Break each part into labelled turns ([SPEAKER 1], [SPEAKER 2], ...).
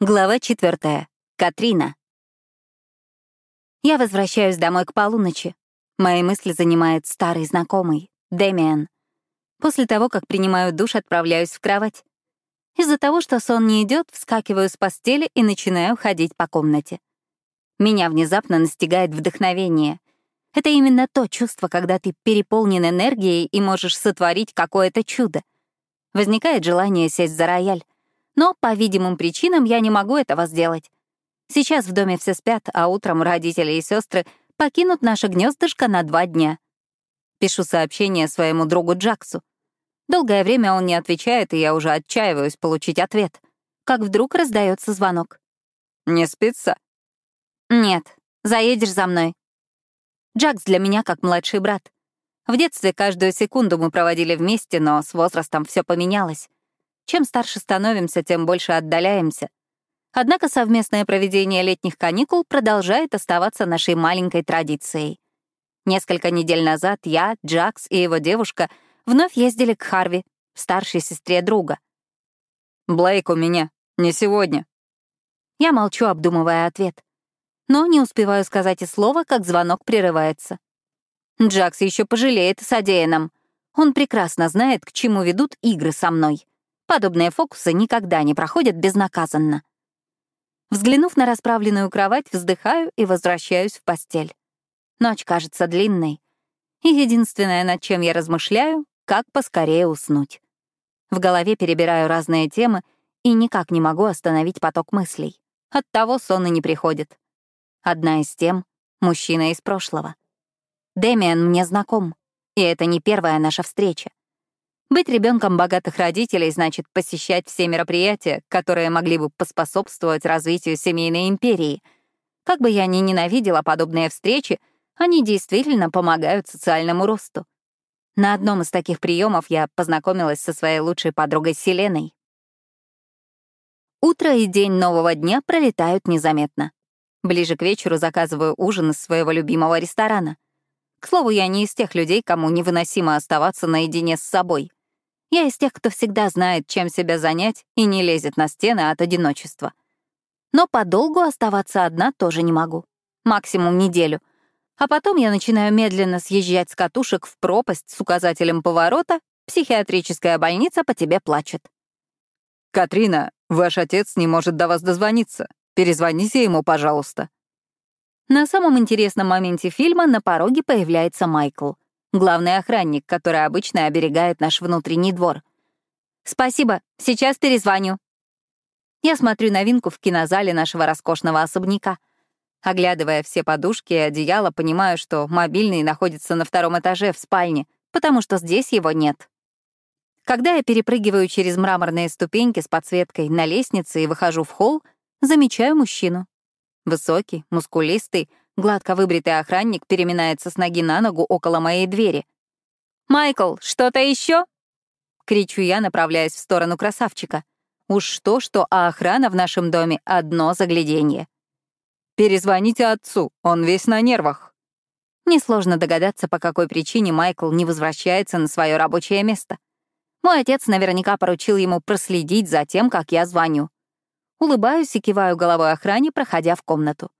[SPEAKER 1] Глава четвертая. Катрина. Я возвращаюсь домой к полуночи. Мои мысли занимает старый знакомый, Дэмиан. После того, как принимаю душ, отправляюсь в кровать. Из-за того, что сон не идет, вскакиваю с постели и начинаю ходить по комнате. Меня внезапно настигает вдохновение. Это именно то чувство, когда ты переполнен энергией и можешь сотворить какое-то чудо. Возникает желание сесть за рояль. Но по видимым причинам я не могу этого сделать. Сейчас в доме все спят, а утром родители и сестры покинут наше гнездышко на два дня. Пишу сообщение своему другу Джаксу. Долгое время он не отвечает, и я уже отчаиваюсь получить ответ. Как вдруг раздается звонок.
[SPEAKER 2] «Не спится?»
[SPEAKER 1] «Нет, заедешь за мной». Джакс для меня как младший брат. В детстве каждую секунду мы проводили вместе, но с возрастом все поменялось. Чем старше становимся, тем больше отдаляемся. Однако совместное проведение летних каникул продолжает оставаться нашей маленькой традицией. Несколько недель назад я, Джакс и его девушка вновь ездили к Харви, старшей сестре друга.
[SPEAKER 2] «Блейк у меня. Не сегодня».
[SPEAKER 1] Я молчу, обдумывая ответ. Но не успеваю сказать и слова, как звонок прерывается. Джакс еще пожалеет о содеянном. Он прекрасно знает, к чему ведут игры со мной. Подобные фокусы никогда не проходят безнаказанно. Взглянув на расправленную кровать, вздыхаю и возвращаюсь в постель. Ночь кажется длинной. И единственное, над чем я размышляю, как поскорее уснуть. В голове перебираю разные темы и никак не могу остановить поток мыслей. Оттого сон и не приходит. Одна из тем — мужчина из прошлого. Дэмиан мне знаком, и это не первая наша встреча. Быть ребенком богатых родителей значит посещать все мероприятия, которые могли бы поспособствовать развитию семейной империи. Как бы я ни ненавидела подобные встречи, они действительно помогают социальному росту. На одном из таких приемов я познакомилась со своей лучшей подругой Селеной. Утро и день нового дня пролетают незаметно. Ближе к вечеру заказываю ужин из своего любимого ресторана. К слову, я не из тех людей, кому невыносимо оставаться наедине с собой. Я из тех, кто всегда знает, чем себя занять и не лезет на стены от одиночества. Но подолгу оставаться одна тоже не могу. Максимум неделю. А потом я начинаю медленно съезжать с катушек в пропасть с указателем поворота «Психиатрическая больница по тебе плачет».
[SPEAKER 2] «Катрина, ваш отец не может до вас дозвониться. Перезвоните ему, пожалуйста».
[SPEAKER 1] На самом интересном моменте фильма на пороге появляется Майкл — главный охранник, который обычно оберегает наш внутренний двор. «Спасибо, сейчас перезвоню». Я смотрю новинку в кинозале нашего роскошного особняка. Оглядывая все подушки и одеяла, понимаю, что мобильный находится на втором этаже в спальне, потому что здесь его нет. Когда я перепрыгиваю через мраморные ступеньки с подсветкой на лестнице и выхожу в холл, замечаю мужчину. Высокий, мускулистый, Гладко выбритый охранник переминается с ноги на ногу около моей двери. «Майкл, что-то еще? кричу я, направляясь в сторону красавчика. Уж что-что, а охрана в нашем доме — одно загляденье.
[SPEAKER 2] «Перезвоните отцу, он весь на нервах».
[SPEAKER 1] Несложно догадаться, по какой причине Майкл не возвращается на свое рабочее место. Мой отец наверняка поручил ему проследить за тем, как я звоню. Улыбаюсь и киваю головой охране, проходя в комнату.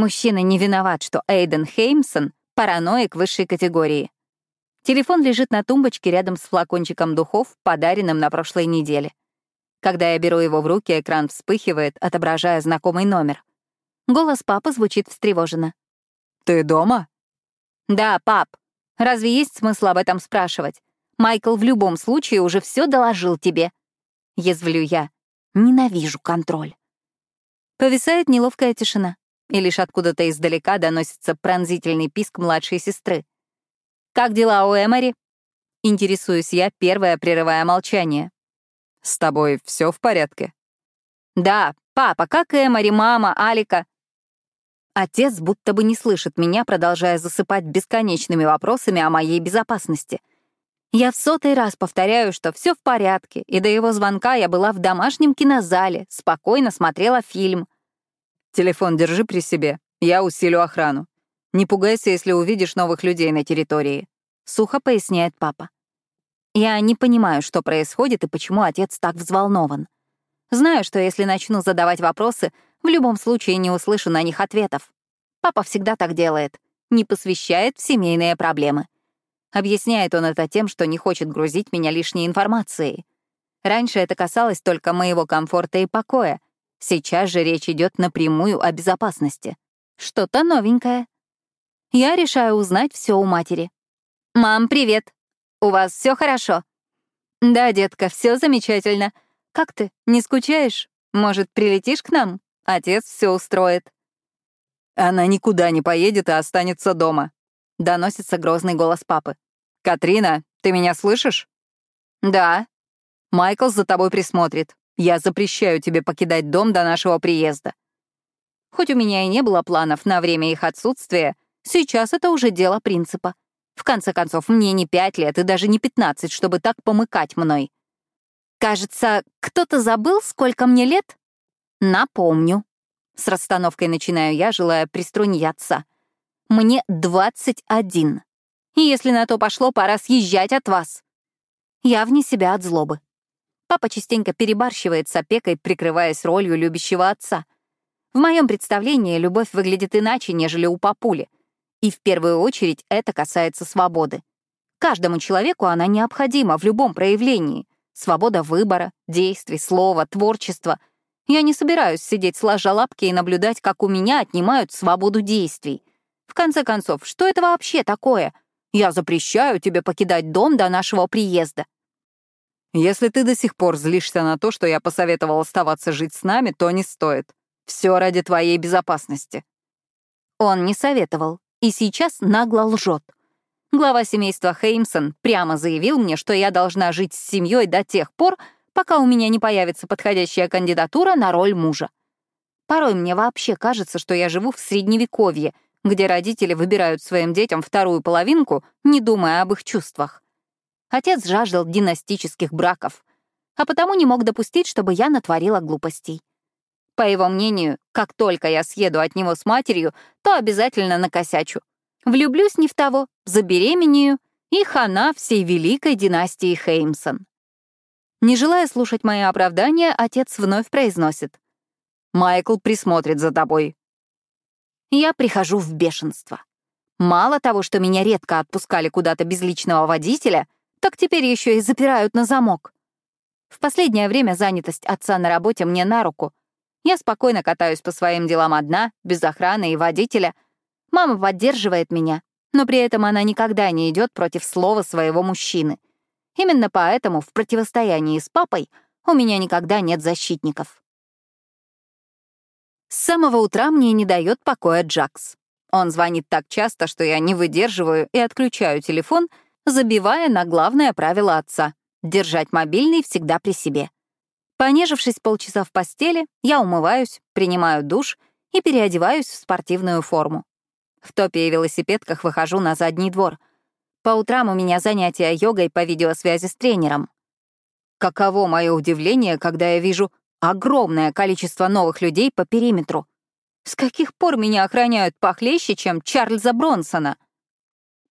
[SPEAKER 1] Мужчина не виноват, что Эйден Хеймсон — параноик высшей категории. Телефон лежит на тумбочке рядом с флакончиком духов, подаренным на прошлой неделе. Когда я беру его в руки, экран вспыхивает, отображая знакомый номер. Голос папы звучит встревоженно.
[SPEAKER 2] «Ты дома?»
[SPEAKER 1] «Да, пап. Разве есть смысл об этом спрашивать? Майкл в любом случае уже все доложил тебе». Язвлю я. Ненавижу контроль. Повисает неловкая тишина и лишь откуда-то издалека доносится пронзительный писк младшей сестры. «Как дела у Эмори?» Интересуюсь я, первая прерывая молчание.
[SPEAKER 2] «С тобой все в порядке?»
[SPEAKER 1] «Да, папа, как Эмори, мама, Алика?» Отец будто бы не слышит меня, продолжая засыпать бесконечными вопросами о моей безопасности. Я в сотый раз повторяю, что все в порядке, и до его звонка я была в домашнем кинозале, спокойно смотрела фильм —
[SPEAKER 2] Телефон держи при себе. Я усилю охрану. Не пугайся, если увидишь новых людей на территории.
[SPEAKER 1] Сухо поясняет папа. Я не понимаю, что происходит и почему отец так взволнован. Знаю, что если начну задавать вопросы, в любом случае не услышу на них ответов. Папа всегда так делает, не посвящает в семейные проблемы. Объясняет он это тем, что не хочет грузить меня лишней информацией. Раньше это касалось только моего комфорта и покоя. Сейчас же речь идет напрямую о безопасности. Что-то новенькое. Я решаю узнать все у матери. «Мам, привет! У вас все хорошо?» «Да, детка, все замечательно. Как ты, не скучаешь? Может, прилетишь к нам? Отец все устроит».
[SPEAKER 2] «Она никуда не поедет и останется дома», — доносится грозный голос папы. «Катрина, ты меня слышишь?»
[SPEAKER 1] «Да».
[SPEAKER 2] «Майкл за тобой присмотрит. Я запрещаю тебе покидать дом до нашего приезда».
[SPEAKER 1] Хоть у меня и не было планов на время их отсутствия, сейчас это уже дело принципа. В конце концов, мне не пять лет и даже не пятнадцать, чтобы так помыкать мной. Кажется, кто-то забыл, сколько мне лет? Напомню. С расстановкой начинаю я, желая приструнить отца. Мне двадцать один. И если на то пошло, пора съезжать от вас. Я вне себя от злобы. Папа частенько перебарщивает с опекой, прикрываясь ролью любящего отца. В моем представлении любовь выглядит иначе, нежели у папули. И в первую очередь это касается свободы. Каждому человеку она необходима в любом проявлении. Свобода выбора, действий, слова, творчества. Я не собираюсь сидеть сложа лапки и наблюдать, как у меня отнимают свободу действий. В конце концов, что это вообще такое? Я запрещаю тебе покидать дом до нашего приезда.
[SPEAKER 2] Если ты до сих пор злишься на то, что я посоветовал оставаться жить с нами, то не стоит. Все ради твоей безопасности.
[SPEAKER 1] Он не советовал и сейчас нагло лжет. Глава семейства Хеймсон прямо заявил мне, что я должна жить с семьей до тех пор, пока у меня не появится подходящая кандидатура на роль мужа. Порой мне вообще кажется, что я живу в Средневековье, где родители выбирают своим детям вторую половинку, не думая об их чувствах. Отец жаждал династических браков, а потому не мог допустить, чтобы я натворила глупостей. По его мнению, как только я съеду от него с матерью, то обязательно накосячу. Влюблюсь не в того, забеременею, и хана всей великой династии Хеймсон. Не желая слушать мои оправдания, отец вновь произносит.
[SPEAKER 2] «Майкл присмотрит за тобой».
[SPEAKER 1] Я прихожу в бешенство. Мало того, что меня редко отпускали куда-то без личного водителя, так теперь еще и запирают на замок. В последнее время занятость отца на работе мне на руку. Я спокойно катаюсь по своим делам одна, без охраны и водителя — Мама поддерживает меня, но при этом она никогда не идет против слова своего мужчины. Именно поэтому в противостоянии с папой у меня никогда нет защитников. С самого утра мне не дает покоя Джакс. Он звонит так часто, что я не выдерживаю и отключаю телефон, забивая на главное правило отца — держать мобильный всегда при себе. Понежившись полчаса в постели, я умываюсь, принимаю душ и переодеваюсь в спортивную форму. В топе и велосипедках выхожу на задний двор. По утрам у меня занятия йогой по видеосвязи с тренером. Каково мое удивление, когда я вижу огромное количество новых людей по периметру. С каких пор меня охраняют похлеще, чем Чарльза Бронсона?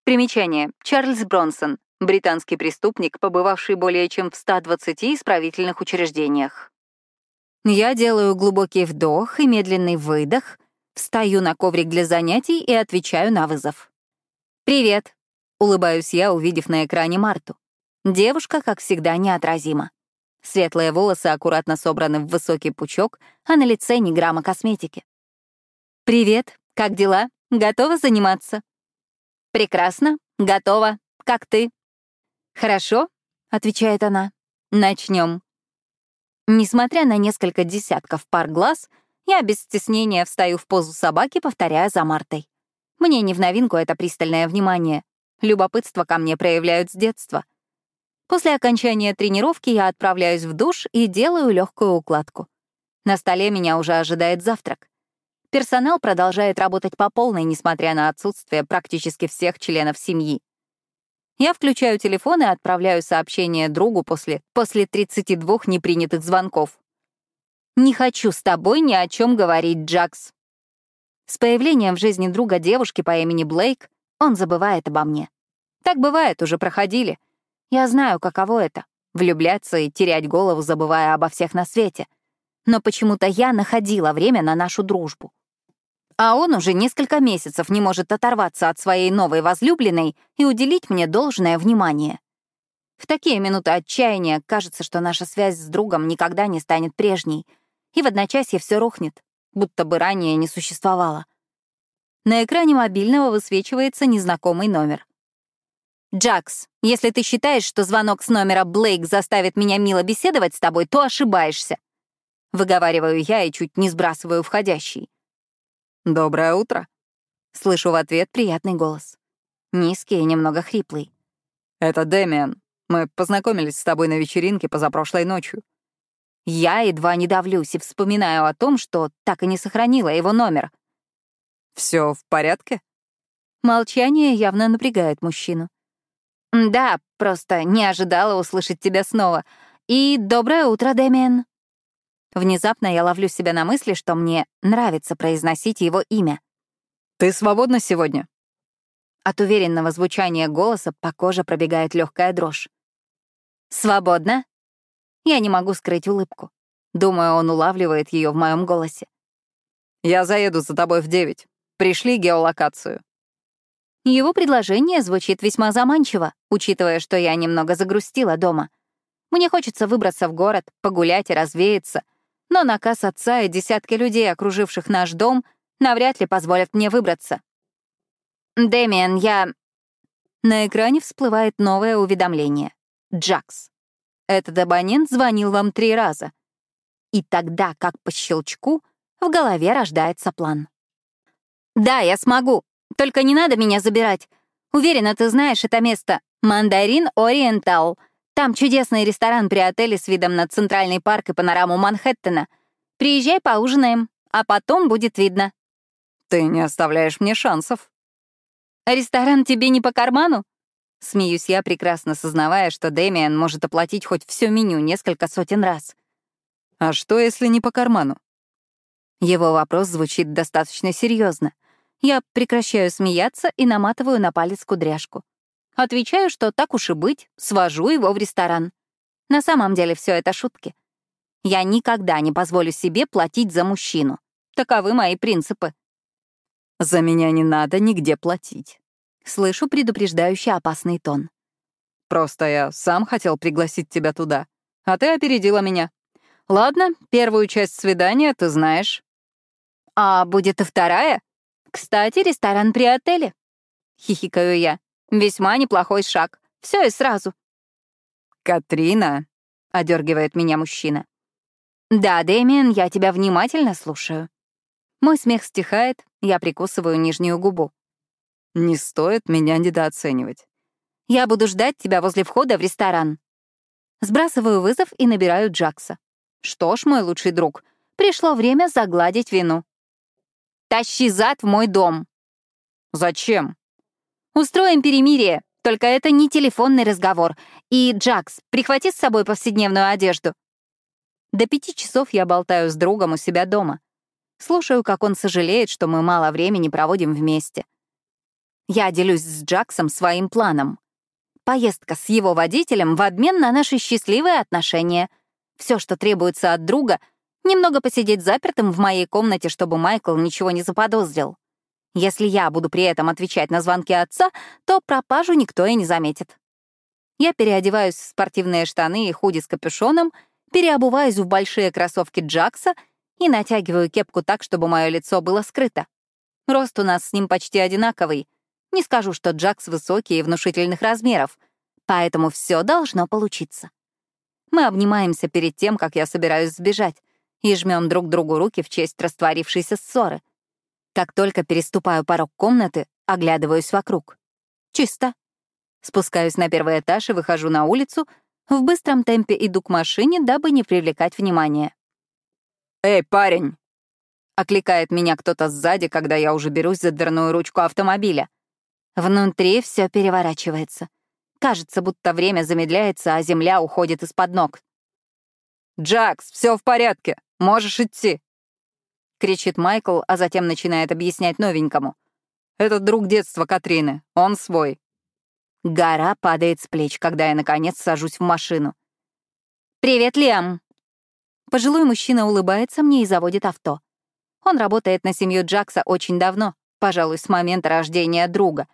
[SPEAKER 1] Примечание. Чарльз Бронсон. Британский преступник, побывавший более чем в 120 исправительных учреждениях. Я делаю глубокий вдох и медленный выдох — Встаю на коврик для занятий и отвечаю на вызов. «Привет», — улыбаюсь я, увидев на экране Марту. Девушка, как всегда, неотразима. Светлые волосы аккуратно собраны в высокий пучок, а на лице ни грамма косметики. «Привет, как дела? Готова заниматься?» «Прекрасно, готова. Как ты?» «Хорошо», — отвечает она. «Начнем». Несмотря на несколько десятков пар глаз, я без стеснения встаю в позу собаки, повторяя за Мартой. Мне не в новинку это пристальное внимание. Любопытство ко мне проявляют с детства. После окончания тренировки я отправляюсь в душ и делаю легкую укладку. На столе меня уже ожидает завтрак. Персонал продолжает работать по полной, несмотря на отсутствие практически всех членов семьи. Я включаю телефон и отправляю сообщение другу после, после 32 непринятых звонков. «Не хочу с тобой ни о чем говорить, Джакс». С появлением в жизни друга девушки по имени Блейк он забывает обо мне. Так бывает, уже проходили. Я знаю, каково это — влюбляться и терять голову, забывая обо всех на свете. Но почему-то я находила время на нашу дружбу. А он уже несколько месяцев не может оторваться от своей новой возлюбленной и уделить мне должное внимание. В такие минуты отчаяния кажется, что наша связь с другом никогда не станет прежней, и в одночасье все рухнет, будто бы ранее не существовало. На экране мобильного высвечивается незнакомый номер. «Джакс, если ты считаешь, что звонок с номера Блейк заставит меня мило беседовать с тобой, то ошибаешься». Выговариваю я и чуть не сбрасываю входящий.
[SPEAKER 2] «Доброе утро», — слышу в ответ приятный голос. Низкий и немного хриплый. «Это Дэмиан. Мы познакомились с тобой на вечеринке позапрошлой ночью».
[SPEAKER 1] Я едва не давлюсь и вспоминаю о том, что так и не сохранила его номер.
[SPEAKER 2] Все в порядке?»
[SPEAKER 1] Молчание явно напрягает мужчину. «Да, просто не ожидала услышать тебя снова. И доброе утро, Дэмиен». Внезапно я ловлю себя на мысли, что мне нравится произносить его имя.
[SPEAKER 2] «Ты свободна сегодня?»
[SPEAKER 1] От уверенного звучания голоса по коже пробегает легкая дрожь. «Свободна?» Я не могу скрыть улыбку. Думаю, он улавливает ее в моем голосе.
[SPEAKER 2] «Я заеду за тобой в девять. Пришли геолокацию».
[SPEAKER 1] Его предложение звучит весьма заманчиво, учитывая, что я немного загрустила дома. Мне хочется выбраться в город, погулять и развеяться, но наказ отца и десятки людей, окруживших наш дом, навряд ли позволят мне выбраться. «Дэмиан, я...» На экране всплывает новое уведомление. «Джакс. Этот абонент звонил вам три раза». И тогда, как по щелчку, в голове рождается план. «Да, я смогу. Только не надо меня забирать. Уверена, ты знаешь это место. Мандарин Ориентал. Там чудесный ресторан при отеле с видом на Центральный парк и панораму Манхэттена. Приезжай, поужинаем, а потом будет видно».
[SPEAKER 2] «Ты не оставляешь мне шансов».
[SPEAKER 1] «Ресторан тебе не по карману?» Смеюсь я, прекрасно сознавая, что Дэмиан может оплатить хоть все меню несколько сотен раз.
[SPEAKER 2] «А что, если не по карману?»
[SPEAKER 1] Его вопрос звучит достаточно серьезно. Я прекращаю смеяться и наматываю на палец кудряшку. Отвечаю, что так уж и быть, свожу его в ресторан. На самом деле все это шутки. Я никогда не позволю себе платить за мужчину. Таковы мои принципы.
[SPEAKER 2] «За меня не надо нигде платить».
[SPEAKER 1] Слышу предупреждающий опасный тон.
[SPEAKER 2] «Просто я сам хотел пригласить тебя туда, а ты опередила меня. Ладно, первую часть свидания ты знаешь.
[SPEAKER 1] «А будет и вторая? Кстати, ресторан при отеле». Хихикаю я. Весьма неплохой шаг. Все и сразу.
[SPEAKER 2] «Катрина», — одергивает меня мужчина.
[SPEAKER 1] «Да, Дэмиан, я тебя внимательно слушаю». Мой смех стихает, я прикусываю нижнюю губу.
[SPEAKER 2] «Не стоит меня недооценивать».
[SPEAKER 1] «Я буду ждать тебя возле входа в ресторан». Сбрасываю вызов и набираю Джакса. «Что ж, мой лучший друг, пришло время загладить вину». Тащи зад в мой дом.
[SPEAKER 2] Зачем?
[SPEAKER 1] Устроим перемирие, только это не телефонный разговор. И, Джакс, прихвати с собой повседневную одежду. До пяти часов я болтаю с другом у себя дома. Слушаю, как он сожалеет, что мы мало времени проводим вместе. Я делюсь с Джаксом своим планом. Поездка с его водителем в обмен на наши счастливые отношения. Все, что требуется от друга, Немного посидеть запертым в моей комнате, чтобы Майкл ничего не заподозрил. Если я буду при этом отвечать на звонки отца, то пропажу никто и не заметит. Я переодеваюсь в спортивные штаны и худи с капюшоном, переобуваюсь в большие кроссовки Джакса и натягиваю кепку так, чтобы мое лицо было скрыто. Рост у нас с ним почти одинаковый. Не скажу, что Джакс высокий и внушительных размеров, поэтому все должно получиться. Мы обнимаемся перед тем, как я собираюсь сбежать и жмем друг другу руки в честь растворившейся ссоры. Как только переступаю порог комнаты, оглядываюсь вокруг. Чисто. Спускаюсь на первый этаж и выхожу на улицу, в быстром темпе иду к машине, дабы не привлекать внимания.
[SPEAKER 2] «Эй, парень!»
[SPEAKER 1] — окликает меня кто-то сзади, когда я уже берусь за дверную ручку автомобиля. Внутри все переворачивается. Кажется, будто время замедляется, а земля уходит из-под ног.
[SPEAKER 2] «Джакс, все в порядке. Можешь идти!»
[SPEAKER 1] — кричит Майкл, а затем начинает объяснять новенькому.
[SPEAKER 2] «Это друг детства Катрины. Он свой».
[SPEAKER 1] Гора падает с плеч, когда я, наконец, сажусь в машину. «Привет, Лиам!» Пожилой мужчина улыбается мне и заводит авто. Он работает на семью Джакса очень давно, пожалуй, с момента рождения друга.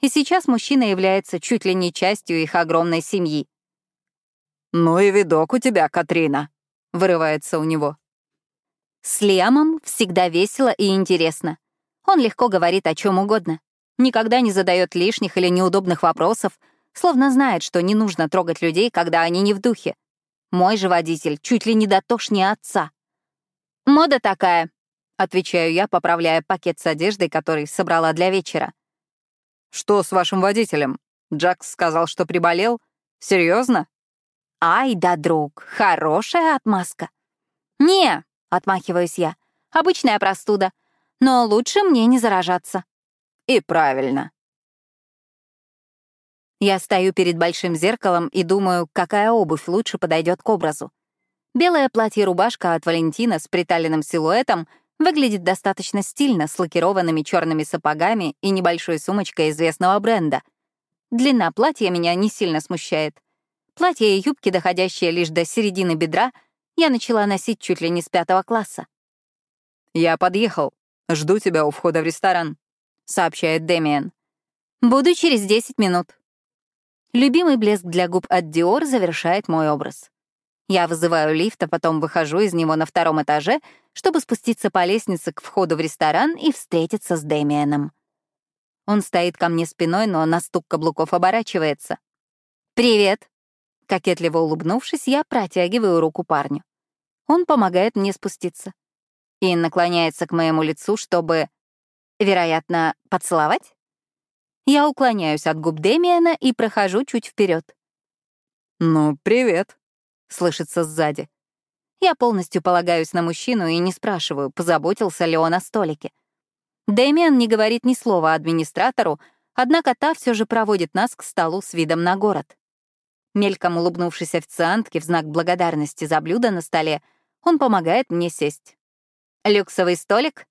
[SPEAKER 1] И сейчас мужчина является чуть ли не частью их огромной семьи.
[SPEAKER 2] «Ну и видок у тебя, Катрина», — вырывается у него.
[SPEAKER 1] С Лиамом всегда весело и интересно. Он легко говорит о чем угодно. Никогда не задает лишних или неудобных вопросов, словно знает, что не нужно трогать людей, когда они не в духе. Мой же водитель чуть ли не дотошнее отца. «Мода такая», — отвечаю я, поправляя пакет с одеждой, который собрала для вечера.
[SPEAKER 2] «Что с вашим водителем? Джакс сказал, что приболел? Серьезно?
[SPEAKER 1] «Ай да, друг, хорошая отмазка». «Не», — отмахиваюсь я, — «обычная простуда. Но лучше мне не заражаться».
[SPEAKER 2] «И правильно»,
[SPEAKER 1] я стою перед большим зеркалом и думаю, какая обувь лучше подойдет к образу. Белое платье-рубашка от Валентина с приталенным силуэтом выглядит достаточно стильно с лакированными черными сапогами и небольшой сумочкой известного бренда. Длина платья меня не сильно смущает. Платье и юбки, доходящие лишь до середины бедра, я начала носить чуть ли не с пятого класса.
[SPEAKER 2] «Я подъехал. Жду тебя у входа в ресторан», — сообщает Дэмиен.
[SPEAKER 1] «Буду через 10 минут». Любимый блеск для губ от Dior завершает мой образ. Я вызываю лифт, а потом выхожу из него на втором этаже, чтобы спуститься по лестнице к входу в ресторан и встретиться с Дэмианом. Он стоит ко мне спиной, но на стук каблуков оборачивается. «Привет!» Кокетливо улыбнувшись, я протягиваю руку парню. Он помогает мне спуститься. И наклоняется к моему лицу, чтобы, вероятно, поцеловать? Я уклоняюсь от губ Демиана и прохожу чуть вперед.
[SPEAKER 2] «Ну, привет», —
[SPEAKER 1] слышится сзади. Я полностью полагаюсь на мужчину и не спрашиваю, позаботился ли он о столике. Дэмиан не говорит ни слова администратору, однако та все же проводит нас к столу с видом на город. Мельком улыбнувшись официантке в знак благодарности за блюдо на столе, он помогает мне сесть. «Люксовый столик?»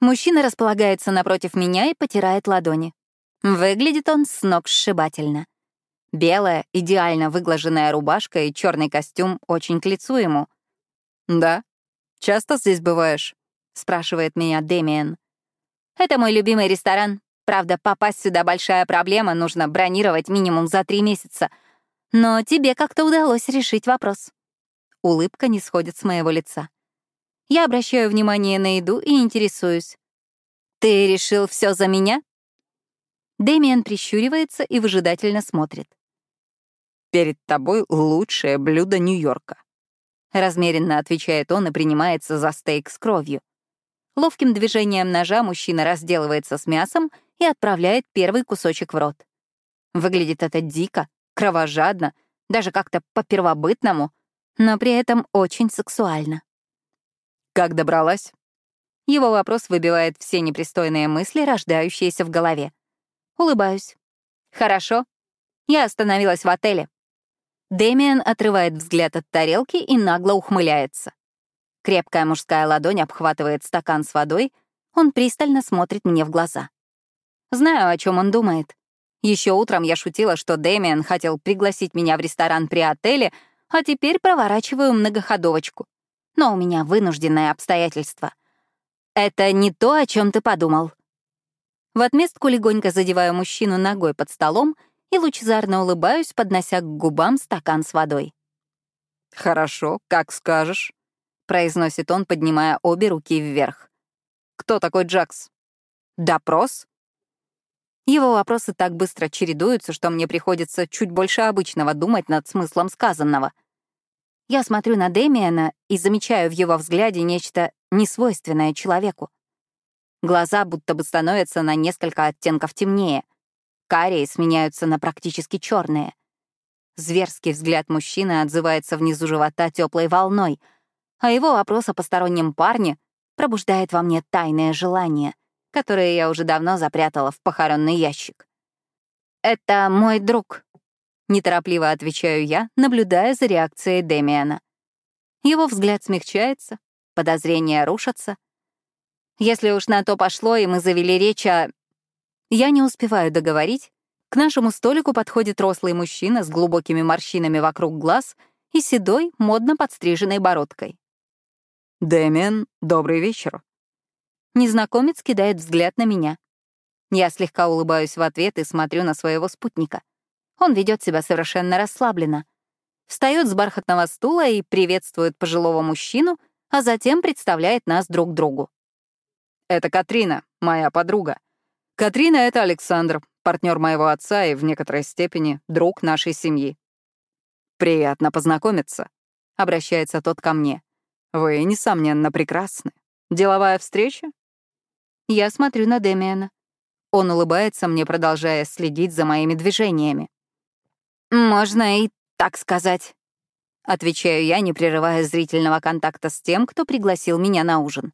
[SPEAKER 1] Мужчина располагается напротив меня и потирает ладони. Выглядит он с ног сшибательно. Белая, идеально выглаженная рубашка и черный костюм очень к лицу ему.
[SPEAKER 2] «Да? Часто здесь бываешь?» — спрашивает меня Дэмиен.
[SPEAKER 1] «Это мой любимый ресторан. Правда, попасть сюда большая проблема, нужно бронировать минимум за три месяца. Но тебе как-то удалось решить вопрос». Улыбка не сходит с моего лица. Я обращаю внимание на еду и интересуюсь. «Ты решил все за меня?» Дэмиан прищуривается и выжидательно смотрит.
[SPEAKER 2] «Перед тобой лучшее блюдо Нью-Йорка», —
[SPEAKER 1] размеренно отвечает он и принимается за стейк с кровью. Ловким движением ножа мужчина разделывается с мясом и отправляет первый кусочек в рот. Выглядит это дико, кровожадно, даже как-то по-первобытному, но при этом очень сексуально.
[SPEAKER 2] «Как добралась?»
[SPEAKER 1] Его вопрос выбивает все непристойные мысли, рождающиеся в голове. Улыбаюсь. Хорошо. Я остановилась в отеле. Дэмиан отрывает взгляд от тарелки и нагло ухмыляется. Крепкая мужская ладонь обхватывает стакан с водой, он пристально смотрит мне в глаза. Знаю, о чем он думает. Еще утром я шутила, что Дэмиан хотел пригласить меня в ресторан при отеле, а теперь проворачиваю многоходовочку. Но у меня вынужденное обстоятельство. Это не то, о чем ты подумал. В отместку легонько задеваю мужчину ногой под столом и лучезарно улыбаюсь, поднося к губам стакан с водой.
[SPEAKER 2] «Хорошо, как скажешь», — произносит он, поднимая обе руки вверх. «Кто такой Джакс?» «Допрос?»
[SPEAKER 1] Его вопросы так быстро чередуются, что мне приходится чуть больше обычного думать над смыслом сказанного. Я смотрю на Дэмиана и замечаю в его взгляде нечто несвойственное человеку. Глаза будто бы становятся на несколько оттенков темнее. Карие сменяются на практически черные. Зверский взгляд мужчины отзывается внизу живота теплой волной, а его вопрос о постороннем парне пробуждает во мне тайное желание, которое я уже давно запрятала в похоронный ящик. «Это мой друг», — неторопливо отвечаю я, наблюдая за реакцией Демиана. Его взгляд смягчается, подозрения рушатся — если уж на то пошло, и мы завели речь о... Я не успеваю договорить. К нашему столику подходит рослый мужчина с глубокими морщинами вокруг глаз и седой, модно подстриженной бородкой.
[SPEAKER 2] «Дэмиан, добрый вечер».
[SPEAKER 1] Незнакомец кидает взгляд на меня. Я слегка улыбаюсь в ответ и смотрю на своего спутника. Он ведет себя совершенно расслабленно. Встает с бархатного стула и приветствует пожилого мужчину, а затем представляет нас друг другу.
[SPEAKER 2] «Это Катрина, моя подруга. Катрина — это Александр, партнер моего отца и в некоторой степени друг нашей семьи. «Приятно познакомиться», — обращается тот ко мне. «Вы, несомненно, прекрасны. Деловая встреча?»
[SPEAKER 1] Я смотрю на Демиана. Он улыбается мне, продолжая следить за моими движениями. «Можно и так сказать», — отвечаю я, не прерывая зрительного контакта с тем, кто пригласил меня на ужин.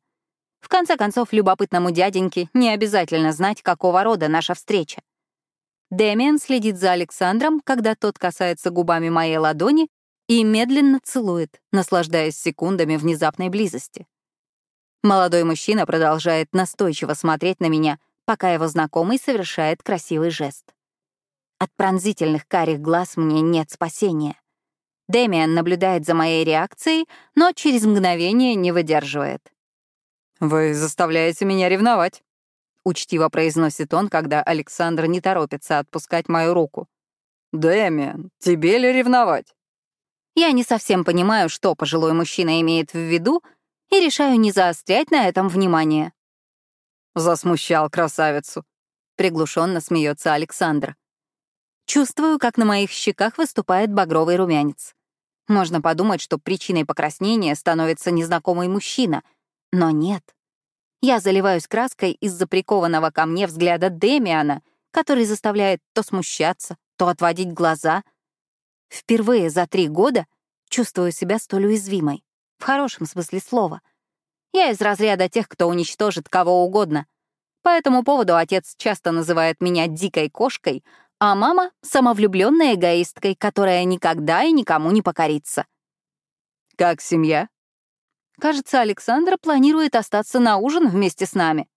[SPEAKER 1] В конце концов, любопытному дяденьке не обязательно знать, какого рода наша встреча. Дэмиан следит за Александром, когда тот касается губами моей ладони и медленно целует, наслаждаясь секундами внезапной близости. Молодой мужчина продолжает настойчиво смотреть на меня, пока его знакомый совершает красивый жест. От пронзительных карих глаз мне нет спасения. Дэмиан наблюдает за моей реакцией, но через мгновение не выдерживает.
[SPEAKER 2] «Вы заставляете меня ревновать», — учтиво произносит он, когда Александр не торопится отпускать мою руку. «Дэмиан, тебе ли ревновать?»
[SPEAKER 1] Я не совсем понимаю, что пожилой мужчина имеет в виду, и решаю не заострять на этом внимание.
[SPEAKER 2] «Засмущал красавицу», — приглушенно смеется Александр.
[SPEAKER 1] Чувствую, как на моих щеках выступает багровый румянец. Можно подумать, что причиной покраснения становится незнакомый мужчина, но нет. Я заливаюсь краской из-за прикованного ко мне взгляда Демиана, который заставляет то смущаться, то отводить глаза. Впервые за три года чувствую себя столь уязвимой. В хорошем смысле слова. Я из разряда тех, кто уничтожит кого угодно. По этому поводу отец часто называет меня дикой кошкой, а мама — самовлюбленной эгоисткой, которая никогда и никому не покорится.
[SPEAKER 2] «Как семья?»
[SPEAKER 1] Кажется, Александра планирует остаться на ужин вместе с нами.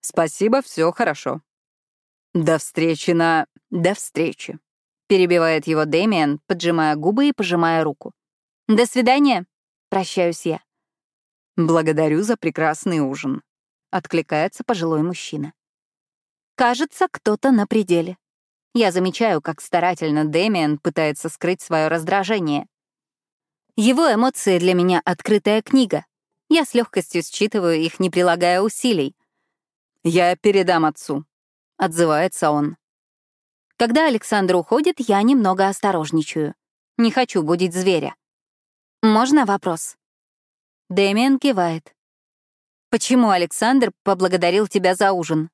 [SPEAKER 2] Спасибо, все хорошо. До встречи на... До встречи.
[SPEAKER 1] Перебивает его Дэмиан, поджимая губы и пожимая руку. До свидания. Прощаюсь я.
[SPEAKER 2] Благодарю за прекрасный ужин. Откликается пожилой мужчина.
[SPEAKER 1] Кажется, кто-то на пределе. Я замечаю, как старательно Дэмиан пытается скрыть свое раздражение. Его эмоции для меня — открытая книга. Я с легкостью считываю их, не прилагая усилий.
[SPEAKER 2] «Я передам отцу», — отзывается он.
[SPEAKER 1] Когда Александр уходит, я немного осторожничаю. Не хочу будить зверя. «Можно вопрос?» Дэмиан кивает. «Почему Александр поблагодарил тебя за ужин?»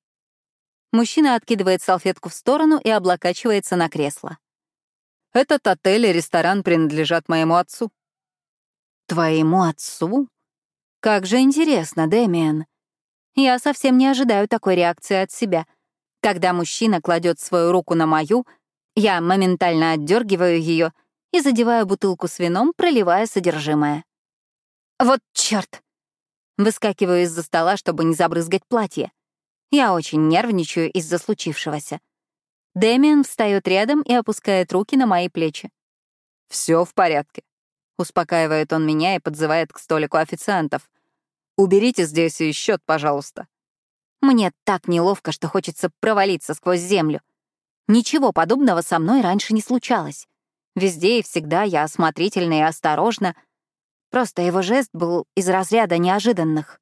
[SPEAKER 1] Мужчина откидывает салфетку в сторону и облокачивается на кресло.
[SPEAKER 2] «Этот отель и ресторан принадлежат моему отцу.
[SPEAKER 1] «Твоему отцу? Как же интересно, Дэмиан. Я совсем не ожидаю такой реакции от себя. Когда мужчина кладет свою руку на мою, я моментально отдергиваю ее и задеваю бутылку с вином, проливая содержимое. Вот черт! Выскакиваю из-за стола, чтобы не забрызгать платье. Я очень нервничаю из-за случившегося. Дэмиан встает рядом и опускает руки на мои плечи.
[SPEAKER 2] Все в порядке. Успокаивает он меня и подзывает к столику официантов. «Уберите здесь и счет, пожалуйста».
[SPEAKER 1] Мне так неловко, что хочется провалиться сквозь землю. Ничего подобного со мной раньше не случалось. Везде и всегда я осмотрительна и осторожна. Просто его жест был из разряда неожиданных.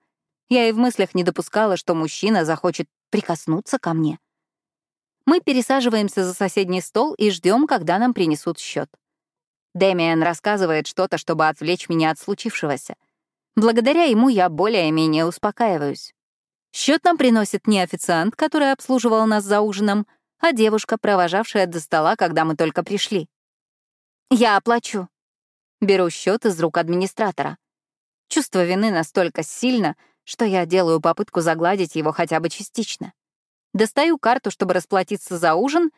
[SPEAKER 1] Я и в мыслях не допускала, что мужчина захочет прикоснуться ко мне. Мы пересаживаемся за соседний стол и ждем, когда нам принесут счет. Дэмиан рассказывает что-то, чтобы отвлечь меня от случившегося. Благодаря ему я более-менее успокаиваюсь. Счет нам приносит не официант, который обслуживал нас за ужином, а девушка, провожавшая до стола, когда мы только пришли. Я оплачу. Беру счет из рук администратора. Чувство вины настолько сильно, что я делаю попытку загладить его хотя бы частично. Достаю карту, чтобы расплатиться за ужин,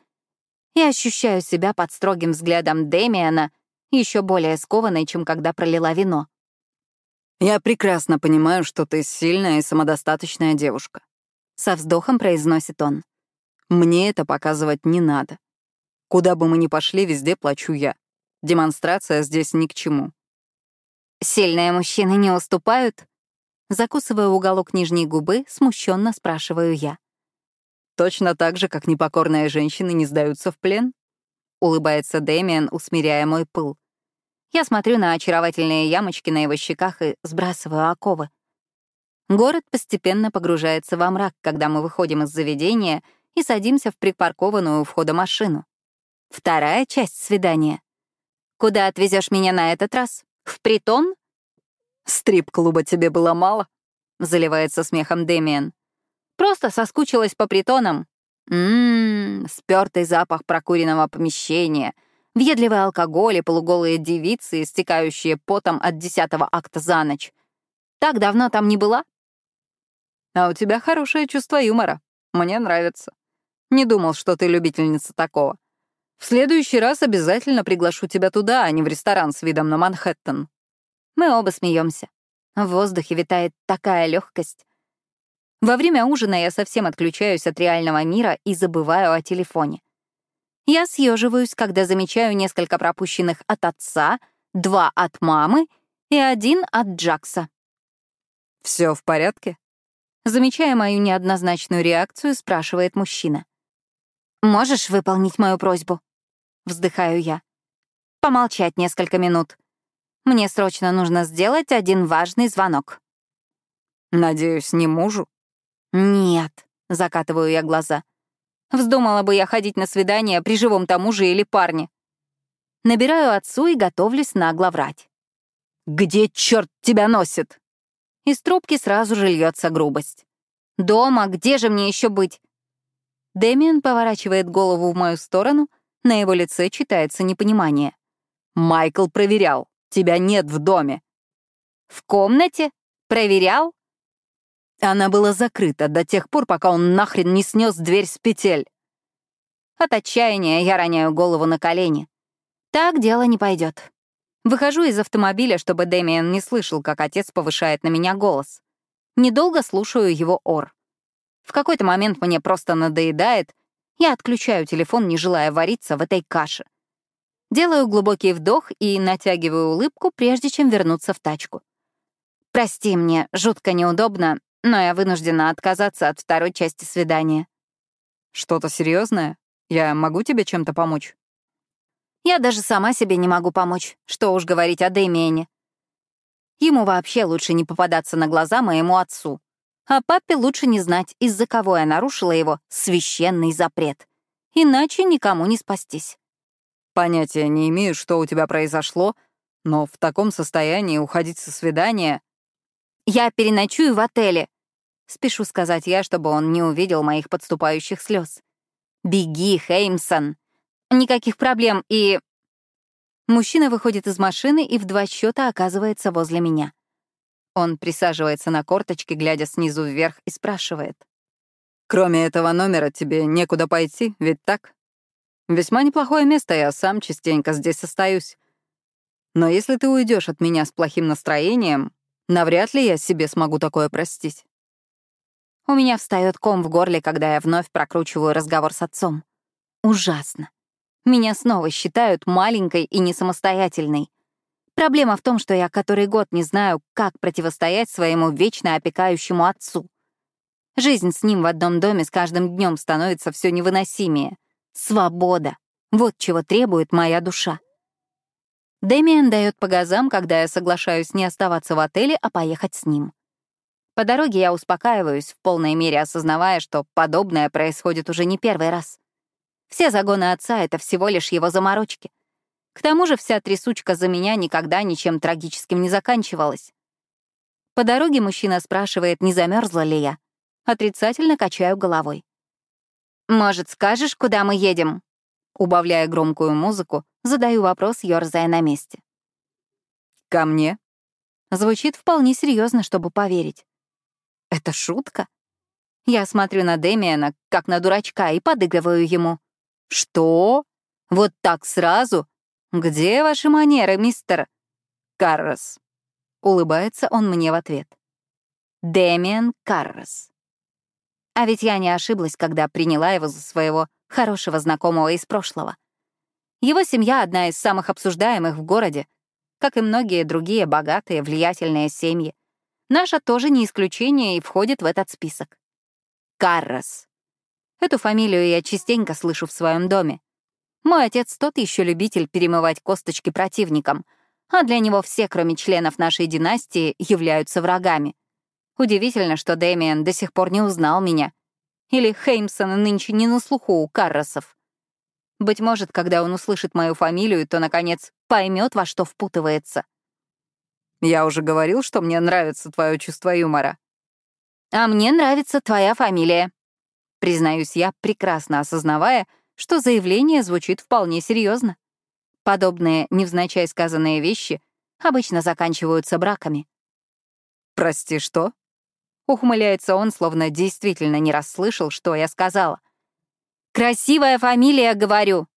[SPEAKER 1] и ощущаю себя под строгим взглядом Дэмиана, еще более скованной, чем когда пролила вино.
[SPEAKER 2] «Я прекрасно понимаю, что ты сильная и самодостаточная девушка», — со вздохом произносит он. «Мне это показывать не надо. Куда бы мы ни пошли, везде плачу я. Демонстрация здесь ни к чему.
[SPEAKER 1] Сильные мужчины не уступают? Закусывая уголок нижней губы, смущенно спрашиваю я.
[SPEAKER 2] Точно так же, как непокорные женщины не сдаются в плен? Улыбается Дэмиан, усмиряя мой пыл.
[SPEAKER 1] Я смотрю на очаровательные ямочки на его щеках и сбрасываю оковы. Город постепенно погружается во мрак, когда мы выходим из заведения и садимся в припаркованную у входа машину. Вторая часть свидания. Куда отвезешь меня на этот раз? В притон?
[SPEAKER 2] Стрип-клуба тебе было мало? Заливается смехом Дэмиен.
[SPEAKER 1] Просто соскучилась по притонам. Ммм, спёртый запах прокуренного помещения, въедливый алкоголь и полуголые девицы, истекающие потом от десятого акта за ночь. Так давно там не была?
[SPEAKER 2] А у тебя хорошее чувство юмора. Мне нравится. Не думал, что ты любительница такого. В следующий раз обязательно приглашу тебя туда, а не в ресторан с видом на Манхэттен.
[SPEAKER 1] Мы оба смеемся. В воздухе витает такая легкость. Во время ужина я совсем отключаюсь от реального мира и забываю о телефоне. Я съеживаюсь, когда замечаю несколько пропущенных от отца, два от мамы и один от Джакса.
[SPEAKER 2] Все в порядке?
[SPEAKER 1] Замечая мою неоднозначную реакцию, спрашивает мужчина. «Можешь выполнить мою просьбу?» Вздыхаю я. «Помолчать несколько минут. Мне срочно нужно сделать один важный звонок».
[SPEAKER 2] «Надеюсь, не мужу?»
[SPEAKER 1] «Нет», — закатываю я глаза. «Вздумала бы я ходить на свидание при живом тому же или парне». Набираю отцу и готовлюсь нагло врать.
[SPEAKER 2] «Где черт тебя носит?»
[SPEAKER 1] Из трубки сразу же льется грубость. «Дома, где же мне еще быть?» Дэмиан поворачивает голову в мою сторону, на его лице читается непонимание.
[SPEAKER 2] «Майкл проверял. Тебя нет в доме».
[SPEAKER 1] «В комнате? Проверял?»
[SPEAKER 2] Она была закрыта до тех пор, пока он нахрен не снес дверь с петель.
[SPEAKER 1] От отчаяния я роняю голову на колени. Так дело не пойдет. Выхожу из автомобиля, чтобы Дэмиан не слышал, как отец повышает на меня голос. Недолго слушаю его ор. В какой-то момент мне просто надоедает, я отключаю телефон, не желая вариться в этой каше. Делаю глубокий вдох и натягиваю улыбку, прежде чем вернуться в тачку. Прости, мне жутко неудобно, но я вынуждена отказаться от второй части свидания.
[SPEAKER 2] Что-то серьезное? Я могу тебе чем-то помочь?
[SPEAKER 1] Я даже сама себе не могу помочь, что уж говорить о Дэмиене. Ему вообще лучше не попадаться на глаза моему отцу. А папе лучше не знать, из-за кого я нарушила его священный запрет. Иначе никому не спастись.
[SPEAKER 2] Понятия не имею, что у тебя произошло, но в таком состоянии уходить со свидания...
[SPEAKER 1] Я переночую в отеле. Спешу сказать я, чтобы он не увидел моих подступающих слез. Беги, Хеймсон. Никаких проблем и... Мужчина выходит из машины и в два счета оказывается возле меня. Он присаживается на корточки, глядя снизу вверх, и спрашивает.
[SPEAKER 2] «Кроме этого номера тебе некуда пойти, ведь так? Весьма неплохое место, я сам частенько здесь остаюсь. Но если ты уйдешь от меня с плохим настроением, навряд ли я себе смогу такое простить».
[SPEAKER 1] У меня встает ком в горле, когда я вновь прокручиваю разговор с отцом. Ужасно. Меня снова считают маленькой и несамостоятельной. Проблема в том, что я который год не знаю, как противостоять своему вечно опекающему отцу. Жизнь с ним в одном доме с каждым днем становится все невыносимее. Свобода. Вот чего требует моя душа. Дэмиан дает по газам, когда я соглашаюсь не оставаться в отеле, а поехать с ним. По дороге я успокаиваюсь, в полной мере осознавая, что подобное происходит уже не первый раз. Все загоны отца — это всего лишь его заморочки. К тому же вся трясучка за меня никогда ничем трагическим не заканчивалась. По дороге мужчина спрашивает, не замерзла ли я. Отрицательно качаю головой. «Может, скажешь, куда мы едем?» Убавляя громкую музыку, задаю вопрос, ёрзая на месте.
[SPEAKER 2] «Ко мне?»
[SPEAKER 1] Звучит вполне серьезно, чтобы поверить. Это шутка? Я смотрю на Демиана, как на дурачка, и подыгрываю ему. «Что? Вот так сразу? «Где ваши манеры, мистер Каррос?» Улыбается он мне в ответ. Дэмиан Каррос. А ведь я не ошиблась, когда приняла его за своего хорошего знакомого из прошлого. Его семья — одна из самых обсуждаемых в городе, как и многие другие богатые, влиятельные семьи. Наша тоже не исключение и входит в этот список. Каррос. Эту фамилию я частенько слышу в своем доме. Мой отец тот еще любитель перемывать косточки противникам, а для него все, кроме членов нашей династии, являются врагами. Удивительно, что Дэмиен до сих пор не узнал меня. Или Хеймсон нынче не на слуху у Карросов. Быть может, когда он услышит мою фамилию, то, наконец, поймет, во что впутывается.
[SPEAKER 2] Я уже говорил, что мне нравится твое чувство юмора.
[SPEAKER 1] А мне нравится твоя фамилия. Признаюсь я, прекрасно осознавая, что заявление звучит вполне серьезно. Подобные невзначай сказанные вещи обычно заканчиваются браками.
[SPEAKER 2] «Прости, что?»
[SPEAKER 1] Ухмыляется он, словно действительно не расслышал, что я сказала. «Красивая фамилия, говорю!»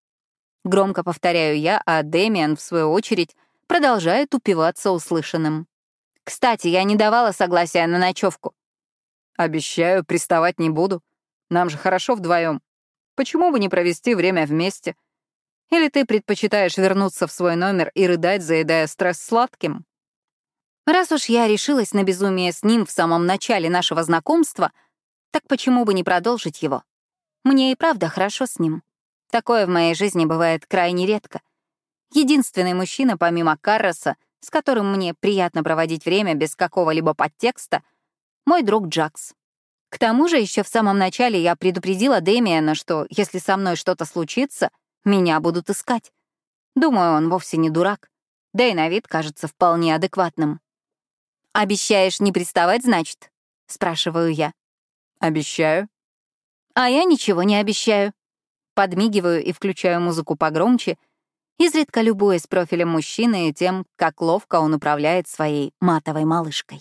[SPEAKER 1] Громко повторяю я, а Дэмиан, в свою очередь, продолжает упиваться услышанным. «Кстати, я не давала согласия на ночевку».
[SPEAKER 2] «Обещаю, приставать не буду. Нам же хорошо вдвоем. Почему бы не провести время вместе? Или ты предпочитаешь вернуться в свой номер и рыдать, заедая стресс сладким?»
[SPEAKER 1] Раз уж я решилась на безумие с ним в самом начале нашего знакомства, так почему бы не продолжить его? Мне и правда хорошо с ним. Такое в моей жизни бывает крайне редко. Единственный мужчина, помимо Карроса, с которым мне приятно проводить время без какого-либо подтекста, мой друг Джакс. К тому же еще в самом начале я предупредила Дэмиана, что если со мной что-то случится, меня будут искать. Думаю, он вовсе не дурак, да и на вид кажется вполне адекватным. «Обещаешь не приставать, значит?» — спрашиваю я.
[SPEAKER 2] «Обещаю»,
[SPEAKER 1] а я ничего не обещаю. Подмигиваю и включаю музыку погромче, изредка любуясь профилем мужчины и тем, как ловко он управляет своей матовой малышкой.